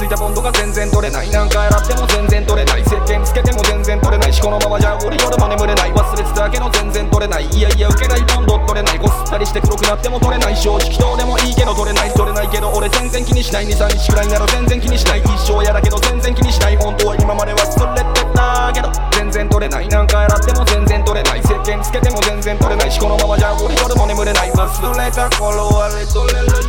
ついたボンドが全然取れない何回洗っても全然取れない石鹸つけても全然取れないしこのままじゃ俺夜も眠れない忘れてたけど全然取れないいやいや受けないボンド取れないこすったりして黒くなっても取れない正直どうでもいいけど取れない。取れないけど俺全然気にしない23日くらいなら全然気にしない一生やだけど全然気にしない本当は今まで忘れてたけど全然取れない何回洗っても全然取れない石鹸つけても全然取れないしこのままじゃ俺夜も眠れない忘れた頃はレトレレ